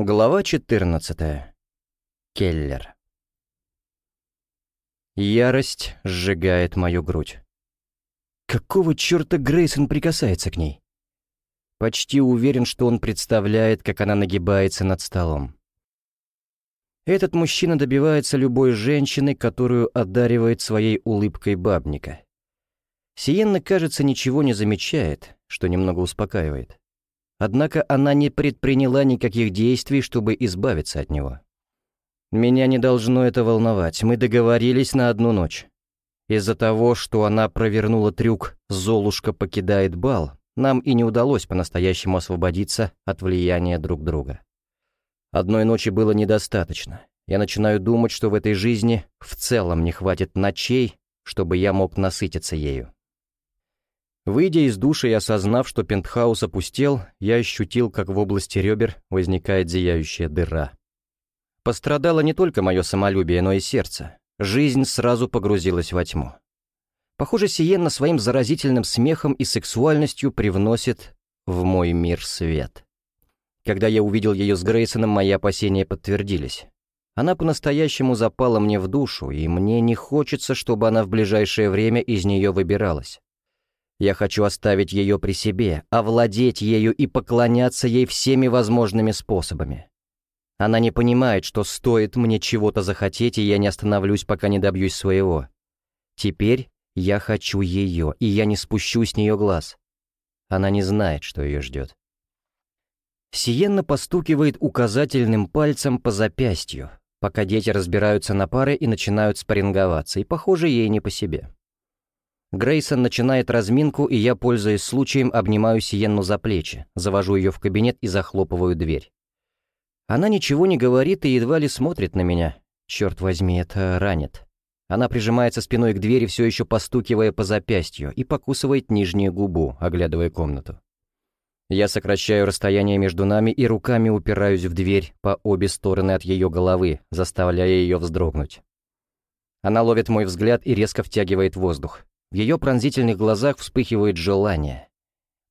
Глава 14. Келлер. Ярость сжигает мою грудь. Какого черта Грейсон прикасается к ней? Почти уверен, что он представляет, как она нагибается над столом. Этот мужчина добивается любой женщины, которую одаривает своей улыбкой бабника. Сиенна, кажется, ничего не замечает, что немного успокаивает. Однако она не предприняла никаких действий, чтобы избавиться от него. Меня не должно это волновать, мы договорились на одну ночь. Из-за того, что она провернула трюк «Золушка покидает бал», нам и не удалось по-настоящему освободиться от влияния друг друга. Одной ночи было недостаточно. Я начинаю думать, что в этой жизни в целом не хватит ночей, чтобы я мог насытиться ею. Выйдя из душа и осознав, что пентхаус опустел, я ощутил, как в области ребер возникает зияющая дыра. Пострадало не только мое самолюбие, но и сердце. Жизнь сразу погрузилась во тьму. Похоже, Сиенна своим заразительным смехом и сексуальностью привносит в мой мир свет. Когда я увидел ее с Грейсоном, мои опасения подтвердились. Она по-настоящему запала мне в душу, и мне не хочется, чтобы она в ближайшее время из нее выбиралась. Я хочу оставить ее при себе, овладеть ею и поклоняться ей всеми возможными способами. Она не понимает, что стоит мне чего-то захотеть, и я не остановлюсь, пока не добьюсь своего. Теперь я хочу ее, и я не спущу с нее глаз. Она не знает, что ее ждет. Сиенна постукивает указательным пальцем по запястью, пока дети разбираются на пары и начинают спарринговаться, и, похоже, ей не по себе. Грейсон начинает разминку, и я, пользуясь случаем, обнимаю Сиенну за плечи, завожу ее в кабинет и захлопываю дверь. Она ничего не говорит и едва ли смотрит на меня. Черт возьми, это ранит. Она прижимается спиной к двери, все еще постукивая по запястью, и покусывает нижнюю губу, оглядывая комнату. Я сокращаю расстояние между нами и руками упираюсь в дверь по обе стороны от ее головы, заставляя ее вздрогнуть. Она ловит мой взгляд и резко втягивает воздух. В ее пронзительных глазах вспыхивает желание.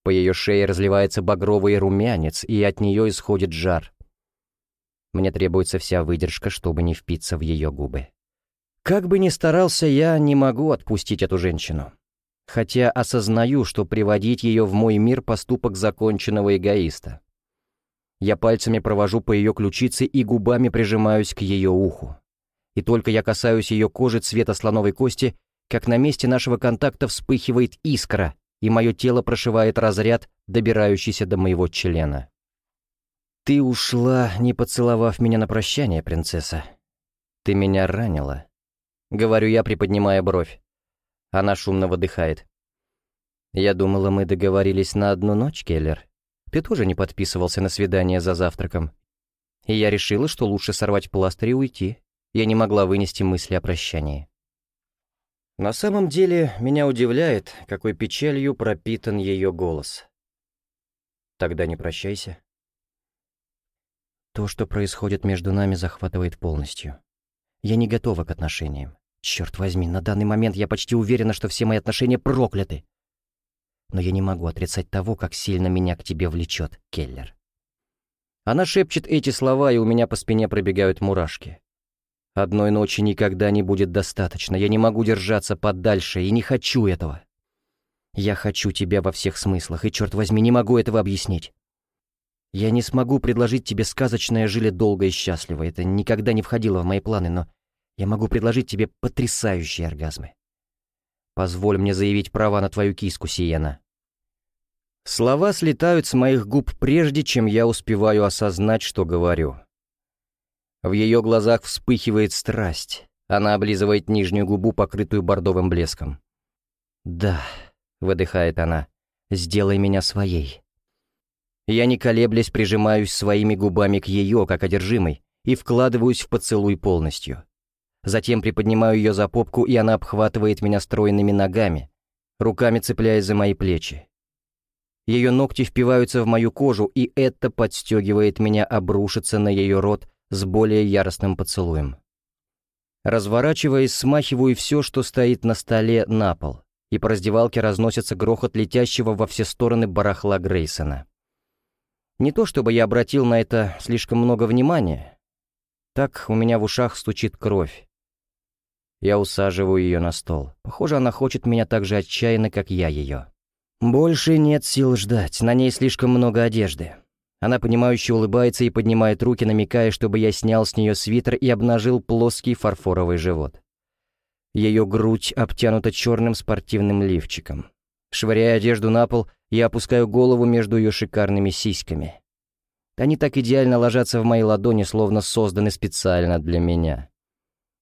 По ее шее разливается багровый румянец, и от нее исходит жар. Мне требуется вся выдержка, чтобы не впиться в ее губы. Как бы ни старался, я не могу отпустить эту женщину. Хотя осознаю, что приводить ее в мой мир — поступок законченного эгоиста. Я пальцами провожу по ее ключице и губами прижимаюсь к ее уху. И только я касаюсь ее кожи цвета слоновой кости, как на месте нашего контакта вспыхивает искра, и мое тело прошивает разряд, добирающийся до моего члена. «Ты ушла, не поцеловав меня на прощание, принцесса. Ты меня ранила», — говорю я, приподнимая бровь. Она шумно выдыхает. «Я думала, мы договорились на одну ночь, Келлер. Ты тоже не подписывался на свидание за завтраком. И я решила, что лучше сорвать пластырь и уйти. Я не могла вынести мысли о прощании». На самом деле, меня удивляет, какой печалью пропитан ее голос. Тогда не прощайся. То, что происходит между нами, захватывает полностью. Я не готова к отношениям. Черт возьми, на данный момент я почти уверена, что все мои отношения прокляты. Но я не могу отрицать того, как сильно меня к тебе влечет, Келлер. Она шепчет эти слова, и у меня по спине пробегают мурашки. Одной ночи никогда не будет достаточно, я не могу держаться подальше и не хочу этого. Я хочу тебя во всех смыслах, и, черт возьми, не могу этого объяснить. Я не смогу предложить тебе сказочное «жили долго и счастливо», это никогда не входило в мои планы, но я могу предложить тебе потрясающие оргазмы. Позволь мне заявить права на твою киску, Сиена. Слова слетают с моих губ прежде, чем я успеваю осознать, что говорю. В ее глазах вспыхивает страсть. Она облизывает нижнюю губу, покрытую бордовым блеском. «Да», — выдыхает она, — «сделай меня своей». Я не колеблясь прижимаюсь своими губами к ее, как одержимой, и вкладываюсь в поцелуй полностью. Затем приподнимаю ее за попку, и она обхватывает меня стройными ногами, руками цепляясь за мои плечи. Ее ногти впиваются в мою кожу, и это подстегивает меня обрушиться на ее рот с более яростным поцелуем. Разворачиваясь, смахиваю все, что стоит на столе, на пол, и по раздевалке разносится грохот летящего во все стороны барахла Грейсона. Не то чтобы я обратил на это слишком много внимания. Так у меня в ушах стучит кровь. Я усаживаю ее на стол. Похоже, она хочет меня так же отчаянно, как я ее. Больше нет сил ждать, на ней слишком много одежды. Она понимающе улыбается и поднимает руки, намекая, чтобы я снял с нее свитер и обнажил плоский фарфоровый живот. Ее грудь обтянута черным спортивным лифчиком. Швыряя одежду на пол, я опускаю голову между ее шикарными сиськами. Они так идеально ложатся в мои ладони, словно созданы специально для меня.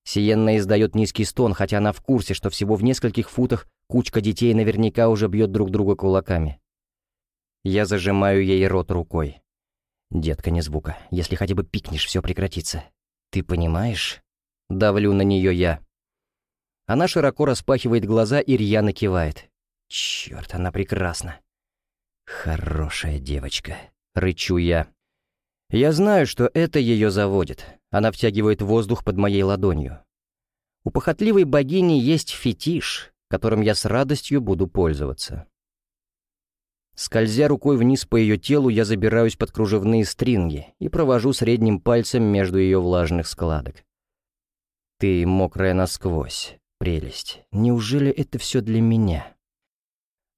Сиенна издает низкий стон, хотя она в курсе, что всего в нескольких футах кучка детей наверняка уже бьет друг друга кулаками. Я зажимаю ей рот рукой. «Детка, не звука. Если хотя бы пикнешь, все прекратится. Ты понимаешь?» Давлю на нее я. Она широко распахивает глаза и рьяно кивает. Черт, она прекрасна. Хорошая девочка. Рычу я. Я знаю, что это ее заводит. Она втягивает воздух под моей ладонью. У похотливой богини есть фетиш, которым я с радостью буду пользоваться. Скользя рукой вниз по ее телу, я забираюсь под кружевные стринги и провожу средним пальцем между ее влажных складок. Ты мокрая насквозь, прелесть. Неужели это все для меня?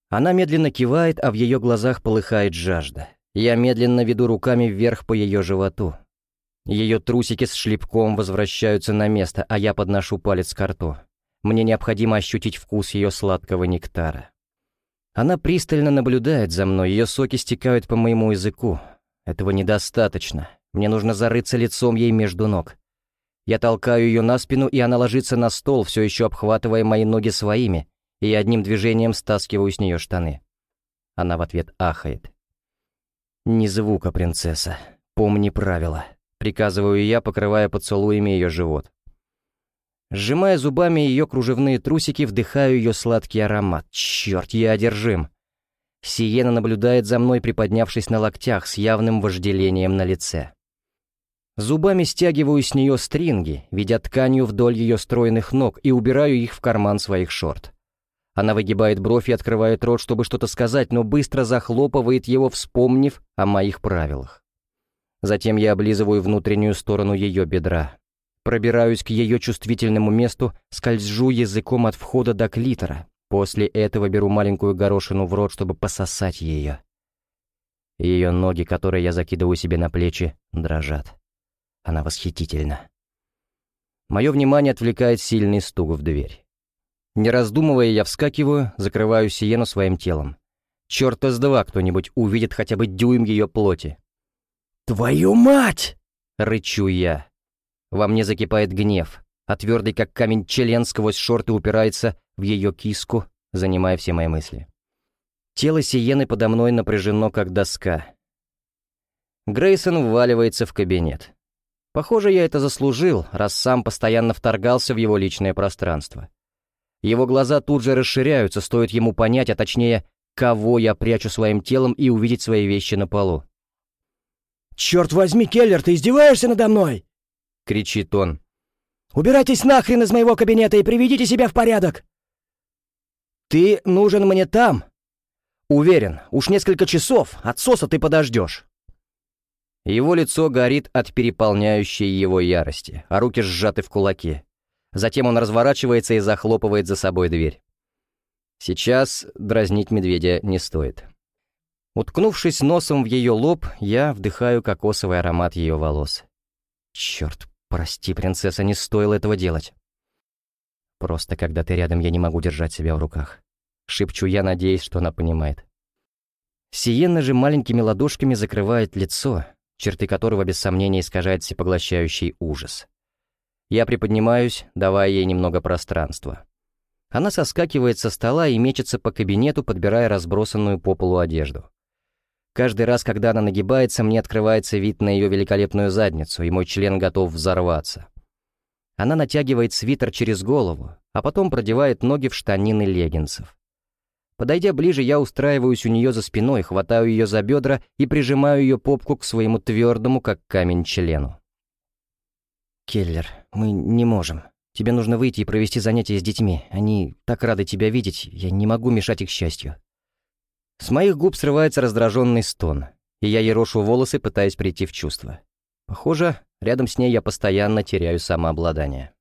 Она медленно кивает, а в ее глазах полыхает жажда. Я медленно веду руками вверх по ее животу. Ее трусики с шлепком возвращаются на место, а я подношу палец к рту. Мне необходимо ощутить вкус ее сладкого нектара. Она пристально наблюдает за мной, ее соки стекают по моему языку. Этого недостаточно. Мне нужно зарыться лицом ей между ног. Я толкаю ее на спину, и она ложится на стол, все еще обхватывая мои ноги своими, и одним движением стаскиваю с нее штаны. Она в ответ ахает. «Ни звука, принцесса. Помни правила», — приказываю я, покрывая поцелуями ее живот. Сжимая зубами ее кружевные трусики, вдыхаю ее сладкий аромат. Черт, я одержим. Сиена наблюдает за мной, приподнявшись на локтях, с явным вожделением на лице. Зубами стягиваю с нее стринги, ведя тканью вдоль ее стройных ног и убираю их в карман своих шорт. Она выгибает бровь и открывает рот, чтобы что-то сказать, но быстро захлопывает его, вспомнив о моих правилах. Затем я облизываю внутреннюю сторону ее бедра. Пробираюсь к ее чувствительному месту, скольжу языком от входа до клитора. После этого беру маленькую горошину в рот, чтобы пососать ее. Ее ноги, которые я закидываю себе на плечи, дрожат. Она восхитительна. Мое внимание отвлекает сильный стук в дверь. Не раздумывая, я вскакиваю, закрываю Сиену своим телом. Чёрта с два кто-нибудь увидит хотя бы дюйм ее плоти. «Твою мать!» — рычу я. Во мне закипает гнев, а твердый как камень член сквозь шорты упирается в ее киску, занимая все мои мысли. Тело Сиены подо мной напряжено, как доска. Грейсон вваливается в кабинет. Похоже, я это заслужил, раз сам постоянно вторгался в его личное пространство. Его глаза тут же расширяются, стоит ему понять, а точнее, кого я прячу своим телом и увидеть свои вещи на полу. «Черт возьми, Келлер, ты издеваешься надо мной?» — кричит он. «Убирайтесь нахрен из моего кабинета и приведите себя в порядок!» «Ты нужен мне там!» «Уверен, уж несколько часов, отсоса ты подождешь!» Его лицо горит от переполняющей его ярости, а руки сжаты в кулаки. Затем он разворачивается и захлопывает за собой дверь. Сейчас дразнить медведя не стоит. Уткнувшись носом в ее лоб, я вдыхаю кокосовый аромат ее волос. Черт, прости, принцесса, не стоило этого делать. Просто когда ты рядом, я не могу держать себя в руках. Шепчу я, надеясь, что она понимает. Сиенна же маленькими ладошками закрывает лицо, черты которого без сомнения искажает всепоглощающий ужас. Я приподнимаюсь, давая ей немного пространства. Она соскакивает со стола и мечется по кабинету, подбирая разбросанную по полу одежду. Каждый раз, когда она нагибается, мне открывается вид на ее великолепную задницу, и мой член готов взорваться. Она натягивает свитер через голову, а потом продевает ноги в штанины леггинсов. Подойдя ближе, я устраиваюсь у нее за спиной, хватаю ее за бедра и прижимаю ее попку к своему твердому, как камень, члену. «Келлер, мы не можем. Тебе нужно выйти и провести занятия с детьми. Они так рады тебя видеть, я не могу мешать их счастью». С моих губ срывается раздраженный стон. и я ерошу волосы, пытаясь прийти в чувство. Похоже, рядом с ней я постоянно теряю самообладание.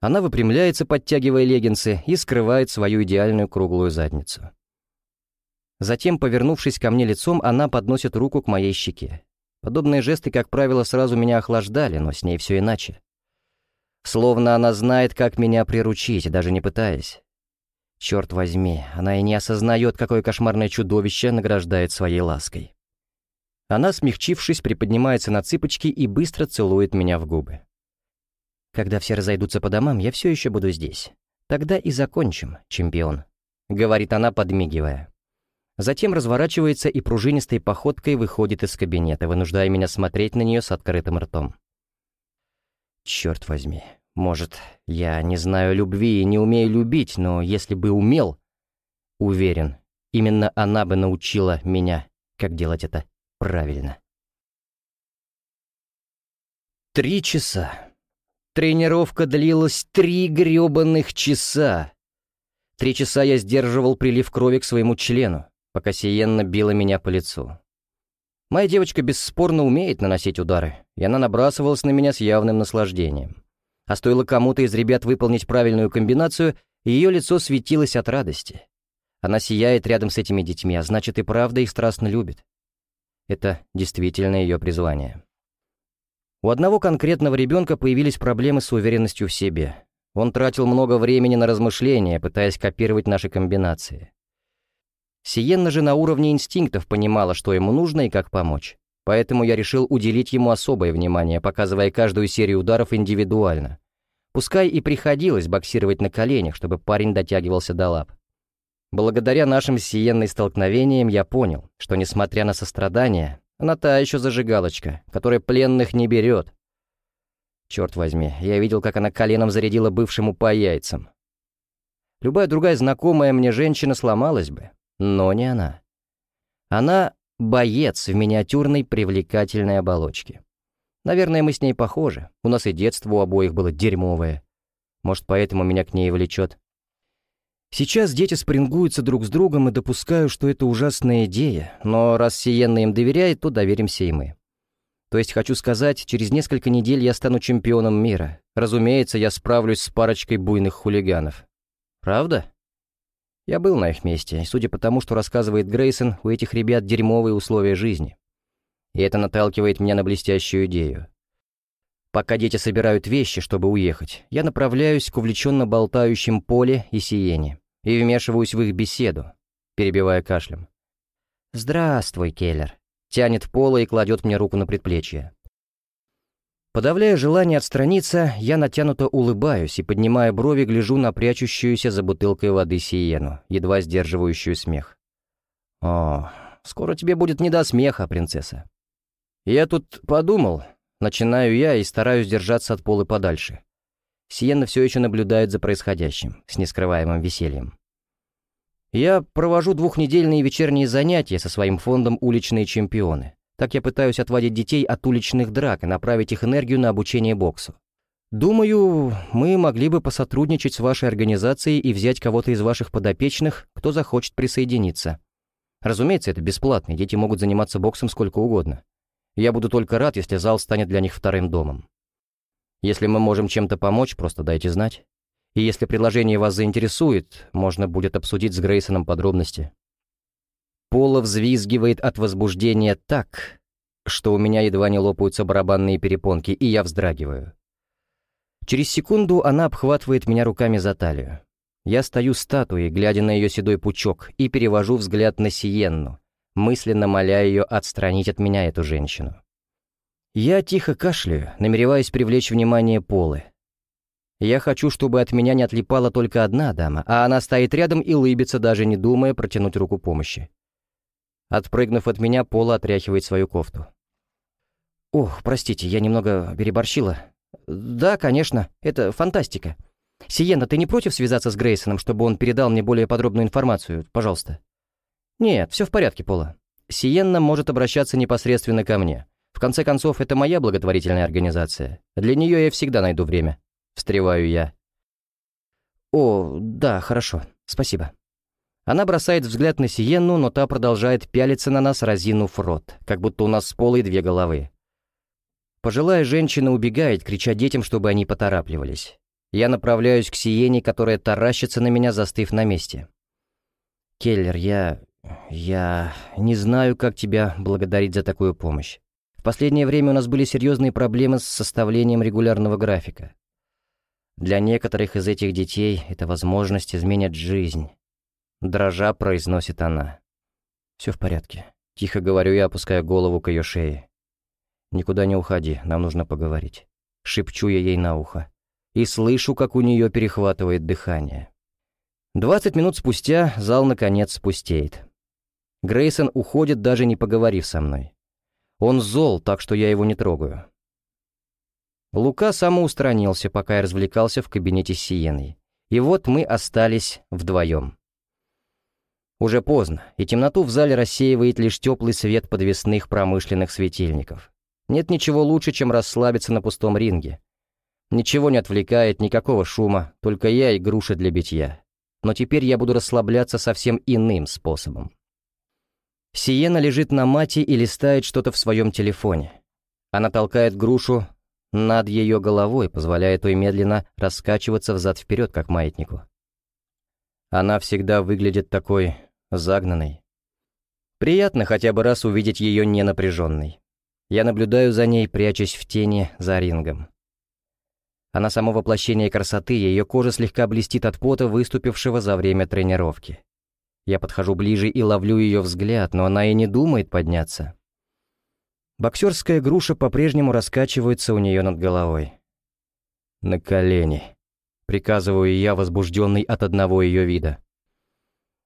Она выпрямляется, подтягивая леггинсы, и скрывает свою идеальную круглую задницу. Затем, повернувшись ко мне лицом, она подносит руку к моей щеке. Подобные жесты, как правило, сразу меня охлаждали, но с ней все иначе. Словно она знает, как меня приручить, даже не пытаясь. Черт возьми, она и не осознает, какое кошмарное чудовище награждает своей лаской. Она, смягчившись, приподнимается на цыпочки и быстро целует меня в губы. «Когда все разойдутся по домам, я все еще буду здесь. Тогда и закончим, чемпион», — говорит она, подмигивая. Затем разворачивается и пружинистой походкой выходит из кабинета, вынуждая меня смотреть на нее с открытым ртом. Черт возьми, может, я не знаю любви и не умею любить, но если бы умел, уверен, именно она бы научила меня, как делать это правильно. Три часа. Тренировка длилась три грёбаных часа. Три часа я сдерживал прилив крови к своему члену, пока Сиенна била меня по лицу. Моя девочка бесспорно умеет наносить удары, и она набрасывалась на меня с явным наслаждением. А стоило кому-то из ребят выполнить правильную комбинацию, ее лицо светилось от радости. Она сияет рядом с этими детьми, а значит и правда их страстно любит. Это действительно ее призвание. У одного конкретного ребенка появились проблемы с уверенностью в себе. Он тратил много времени на размышления, пытаясь копировать наши комбинации. Сиенна же на уровне инстинктов понимала, что ему нужно и как помочь. Поэтому я решил уделить ему особое внимание, показывая каждую серию ударов индивидуально. Пускай и приходилось боксировать на коленях, чтобы парень дотягивался до лап. Благодаря нашим сиенной столкновениям я понял, что, несмотря на сострадание, она та еще зажигалочка, которая пленных не берет. Черт возьми, я видел, как она коленом зарядила бывшему по яйцам. Любая другая знакомая мне женщина сломалась бы, но не она. Она — боец в миниатюрной привлекательной оболочке. Наверное, мы с ней похожи, у нас и детство у обоих было дерьмовое. Может, поэтому меня к ней влечет. Сейчас дети спрингуются друг с другом и допускаю, что это ужасная идея, но раз Сиенна им доверяет, то доверимся и мы. То есть, хочу сказать, через несколько недель я стану чемпионом мира. Разумеется, я справлюсь с парочкой буйных хулиганов. Правда? Я был на их месте, и судя по тому, что рассказывает Грейсон, у этих ребят дерьмовые условия жизни. И это наталкивает меня на блестящую идею. Пока дети собирают вещи, чтобы уехать, я направляюсь к увлеченно болтающим Поле и Сиене и вмешиваюсь в их беседу, перебивая кашлем. «Здравствуй, Келлер», — тянет Пола и кладет мне руку на предплечье. Подавляя желание отстраниться, я натянуто улыбаюсь и, поднимая брови, гляжу на прячущуюся за бутылкой воды Сиену, едва сдерживающую смех. «О, скоро тебе будет не до смеха, принцесса». «Я тут подумал», — начинаю я и стараюсь держаться от Полы подальше. Сиена все еще наблюдает за происходящим, с нескрываемым весельем. Я провожу двухнедельные вечерние занятия со своим фондом «Уличные чемпионы». Так я пытаюсь отводить детей от уличных драк и направить их энергию на обучение боксу. Думаю, мы могли бы посотрудничать с вашей организацией и взять кого-то из ваших подопечных, кто захочет присоединиться. Разумеется, это бесплатно, дети могут заниматься боксом сколько угодно. Я буду только рад, если зал станет для них вторым домом. Если мы можем чем-то помочь, просто дайте знать. И если предложение вас заинтересует, можно будет обсудить с Грейсоном подробности. Пола взвизгивает от возбуждения так, что у меня едва не лопаются барабанные перепонки, и я вздрагиваю. Через секунду она обхватывает меня руками за талию. Я стою статуей, глядя на ее седой пучок, и перевожу взгляд на Сиенну, мысленно моля ее отстранить от меня эту женщину. Я тихо кашляю, намереваясь привлечь внимание Полы. Я хочу, чтобы от меня не отлипала только одна дама, а она стоит рядом и лыбится, даже не думая протянуть руку помощи. Отпрыгнув от меня, Пола отряхивает свою кофту. «Ох, простите, я немного переборщила». «Да, конечно, это фантастика. Сиена, ты не против связаться с Грейсоном, чтобы он передал мне более подробную информацию, пожалуйста?» «Нет, все в порядке, Пола. Сиенна может обращаться непосредственно ко мне. В конце концов, это моя благотворительная организация. Для нее я всегда найду время. Встреваю я. О, да, хорошо. Спасибо. Она бросает взгляд на Сиенну, но та продолжает пялиться на нас, разинув рот, как будто у нас с полой две головы. Пожилая женщина убегает, крича детям, чтобы они поторапливались. Я направляюсь к Сиене, которая таращится на меня, застыв на месте. «Келлер, я... я... не знаю, как тебя благодарить за такую помощь. В последнее время у нас были серьезные проблемы с составлением регулярного графика. Для некоторых из этих детей эта возможность изменит жизнь. Дрожа произносит она. «Все в порядке». Тихо говорю я, опуская голову к ее шее. «Никуда не уходи, нам нужно поговорить». Шепчу я ей на ухо. И слышу, как у нее перехватывает дыхание. Двадцать минут спустя зал наконец пустеет. Грейсон уходит, даже не поговорив со мной. Он зол, так что я его не трогаю. Лука самоустранился, пока я развлекался в кабинете с Сиеной. И вот мы остались вдвоем. Уже поздно, и темноту в зале рассеивает лишь теплый свет подвесных промышленных светильников. Нет ничего лучше, чем расслабиться на пустом ринге. Ничего не отвлекает, никакого шума, только я и груши для битья. Но теперь я буду расслабляться совсем иным способом. Сиена лежит на мате и листает что-то в своем телефоне. Она толкает грушу над ее головой, позволяя той медленно раскачиваться взад-вперед, как маятнику. Она всегда выглядит такой загнанной. Приятно хотя бы раз увидеть ее ненапряженной. Я наблюдаю за ней, прячась в тени за рингом. Она само воплощение красоты, ее кожа слегка блестит от пота, выступившего за время тренировки. Я подхожу ближе и ловлю ее взгляд, но она и не думает подняться. Боксерская груша по-прежнему раскачивается у нее над головой. «На колени», — приказываю я, возбужденный от одного ее вида.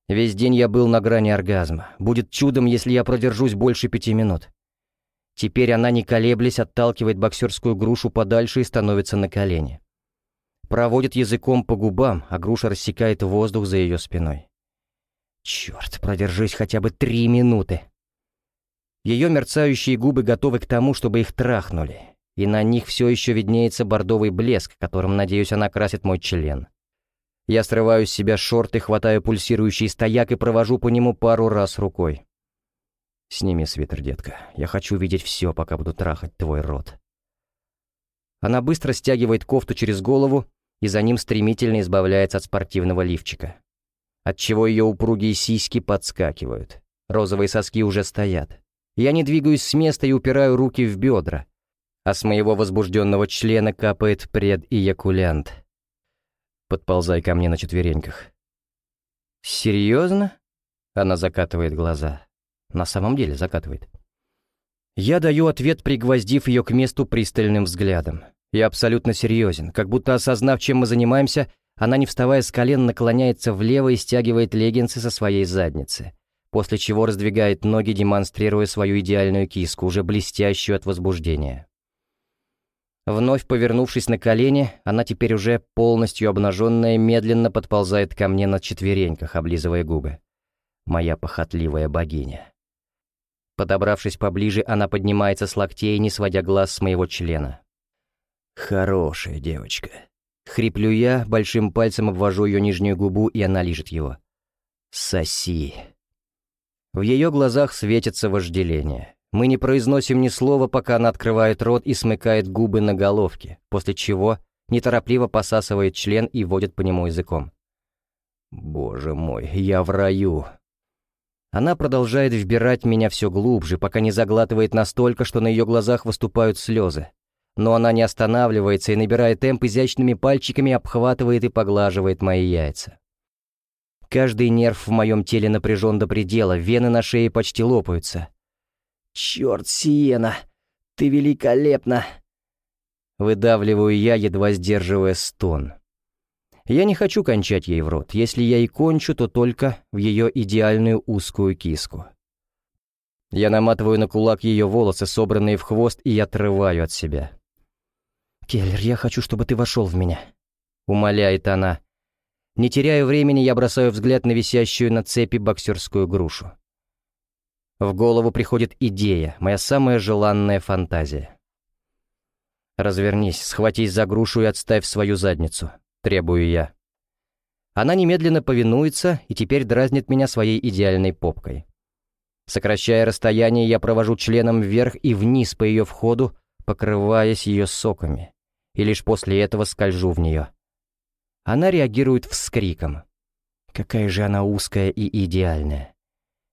Весь день я был на грани оргазма. Будет чудом, если я продержусь больше пяти минут. Теперь она, не колеблясь, отталкивает боксерскую грушу подальше и становится на колени. Проводит языком по губам, а груша рассекает воздух за ее спиной. Черт, продержись хотя бы три минуты. Ее мерцающие губы готовы к тому, чтобы их трахнули, и на них все еще виднеется бордовый блеск, которым, надеюсь, она красит мой член. Я срываю с себя шорты, хватаю пульсирующий стояк и провожу по нему пару раз рукой. «Сними свитер, детка. Я хочу видеть все, пока буду трахать твой рот». Она быстро стягивает кофту через голову и за ним стремительно избавляется от спортивного лифчика. Отчего ее упругие сиськи подскакивают. Розовые соски уже стоят. Я не двигаюсь с места и упираю руки в бедра, а с моего возбужденного члена капает предиякулянт. Подползай ко мне на четвереньках. «Серьезно?» Она закатывает глаза. На самом деле закатывает. Я даю ответ, пригвоздив ее к месту пристальным взглядом. Я абсолютно серьезен, как будто осознав, чем мы занимаемся, она, не вставая с колен, наклоняется влево и стягивает леггинсы со своей задницы, после чего раздвигает ноги, демонстрируя свою идеальную киску, уже блестящую от возбуждения. Вновь повернувшись на колени, она теперь уже полностью обнаженная медленно подползает ко мне на четвереньках, облизывая губы. Моя похотливая богиня. Подобравшись поближе, она поднимается с локтей, не сводя глаз с моего члена. «Хорошая девочка». Хриплю я, большим пальцем обвожу ее нижнюю губу, и она лижет его. «Соси». В ее глазах светится вожделение. Мы не произносим ни слова, пока она открывает рот и смыкает губы на головке, после чего неторопливо посасывает член и водит по нему языком. «Боже мой, я в раю!» Она продолжает вбирать меня все глубже, пока не заглатывает настолько, что на ее глазах выступают слезы. Но она не останавливается и, набирая темп, изящными пальчиками обхватывает и поглаживает мои яйца. Каждый нерв в моем теле напряжен до предела, вены на шее почти лопаются. «Черт, Сиена, ты великолепна!» Выдавливаю я, едва сдерживая стон. Я не хочу кончать ей в рот. Если я и кончу, то только в ее идеальную узкую киску. Я наматываю на кулак ее волосы, собранные в хвост, и отрываю от себя. «Келлер, я хочу, чтобы ты вошел в меня», — умоляет она. Не теряя времени, я бросаю взгляд на висящую на цепи боксерскую грушу. В голову приходит идея, моя самая желанная фантазия. «Развернись, схватись за грушу и отставь свою задницу», — требую я. Она немедленно повинуется и теперь дразнит меня своей идеальной попкой. Сокращая расстояние, я провожу членом вверх и вниз по ее входу, покрываясь ее соками, и лишь после этого скольжу в нее. Она реагирует вскриком. Какая же она узкая и идеальная.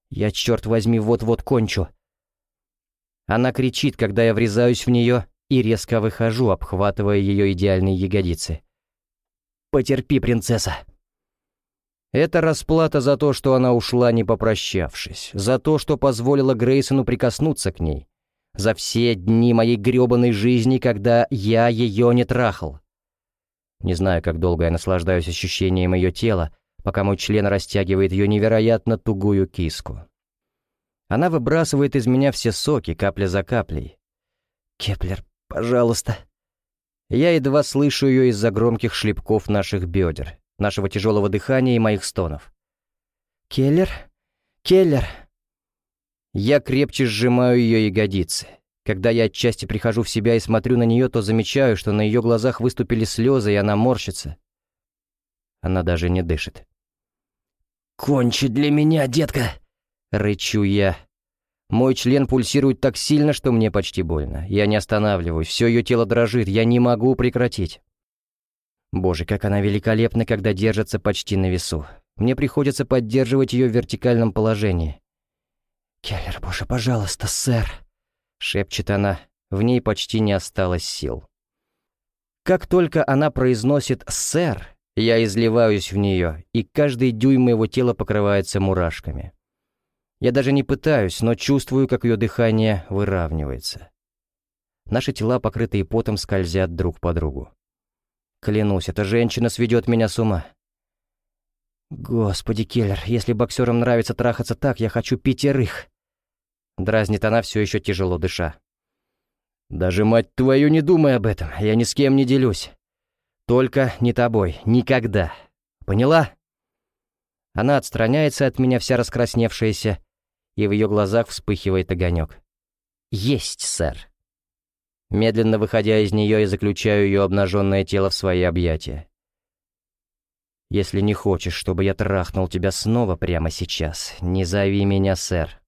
Я, черт возьми, вот-вот кончу. Она кричит, когда я врезаюсь в нее и резко выхожу, обхватывая ее идеальные ягодицы. «Потерпи, принцесса!» Это расплата за то, что она ушла, не попрощавшись, за то, что позволила Грейсону прикоснуться к ней, за все дни моей грёбаной жизни, когда я ее не трахал. Не знаю, как долго я наслаждаюсь ощущением ее тела, пока мой член растягивает ее невероятно тугую киску. Она выбрасывает из меня все соки, капля за каплей. «Келлер, пожалуйста». Я едва слышу ее из-за громких шлепков наших бедер, нашего тяжелого дыхания и моих стонов. «Келлер? Келлер!» Я крепче сжимаю ее ягодицы. Когда я отчасти прихожу в себя и смотрю на нее, то замечаю, что на ее глазах выступили слезы, и она морщится. Она даже не дышит. «Кончи для меня, детка!» — рычу я. Мой член пульсирует так сильно, что мне почти больно. Я не останавливаюсь, все ее тело дрожит, я не могу прекратить. Боже, как она великолепна, когда держится почти на весу. Мне приходится поддерживать ее в вертикальном положении. «Келлер, боже, пожалуйста, сэр!» — шепчет она. В ней почти не осталось сил. Как только она произносит «сэр», я изливаюсь в нее, и каждый дюйм моего тела покрывается мурашками. Я даже не пытаюсь, но чувствую, как ее дыхание выравнивается. Наши тела, покрытые потом, скользят друг по другу. Клянусь, эта женщина сведет меня с ума. Господи, Келлер, если боксерам нравится трахаться так, я хочу пятерых. Дразнит она, все еще тяжело дыша. Даже, мать твою, не думай об этом, я ни с кем не делюсь. Только не тобой. Никогда. Поняла? Она отстраняется от меня, вся раскрасневшаяся, и в ее глазах вспыхивает огонек. «Есть, сэр». Медленно выходя из нее, я заключаю ее обнаженное тело в свои объятия. «Если не хочешь, чтобы я трахнул тебя снова прямо сейчас, не зови меня, сэр».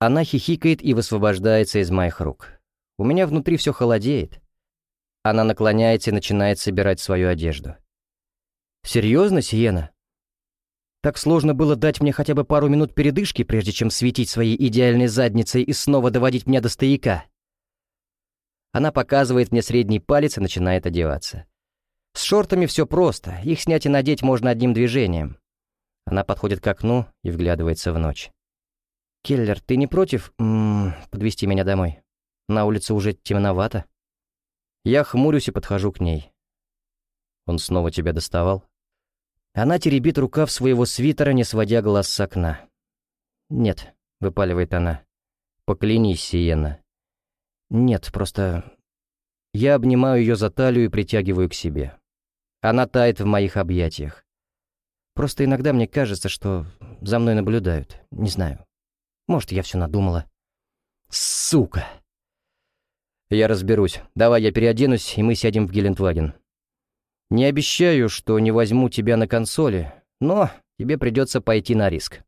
Она хихикает и высвобождается из моих рук. У меня внутри все холодеет. Она наклоняется и начинает собирать свою одежду. «Серьезно, Сиена? Так сложно было дать мне хотя бы пару минут передышки, прежде чем светить своей идеальной задницей и снова доводить меня до стояка?» Она показывает мне средний палец и начинает одеваться. С шортами все просто, их снять и надеть можно одним движением. Она подходит к окну и вглядывается в ночь. «Келлер, ты не против подвести меня домой? На улице уже темновато». Я хмурюсь и подхожу к ней. Он снова тебя доставал? Она теребит рукав своего свитера, не сводя глаз с окна. «Нет», — выпаливает она. «Поклянись, Сиена». «Нет, просто...» Я обнимаю ее за талию и притягиваю к себе. Она тает в моих объятиях. Просто иногда мне кажется, что за мной наблюдают. Не знаю. Может, я все надумала. «Сука!» «Я разберусь. Давай я переоденусь, и мы сядем в Гелендваген. Не обещаю, что не возьму тебя на консоли, но тебе придется пойти на риск».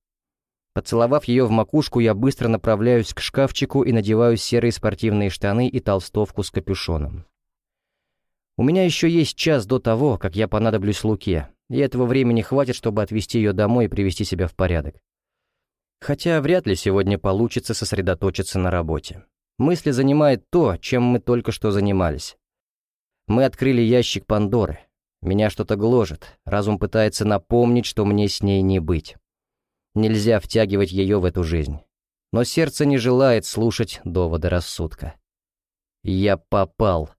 Поцеловав ее в макушку, я быстро направляюсь к шкафчику и надеваю серые спортивные штаны и толстовку с капюшоном. У меня еще есть час до того, как я понадоблюсь Луке, и этого времени хватит, чтобы отвезти ее домой и привести себя в порядок. Хотя вряд ли сегодня получится сосредоточиться на работе. Мысли занимает то, чем мы только что занимались. Мы открыли ящик Пандоры. Меня что-то гложет, разум пытается напомнить, что мне с ней не быть. Нельзя втягивать ее в эту жизнь. Но сердце не желает слушать доводы рассудка. Я попал.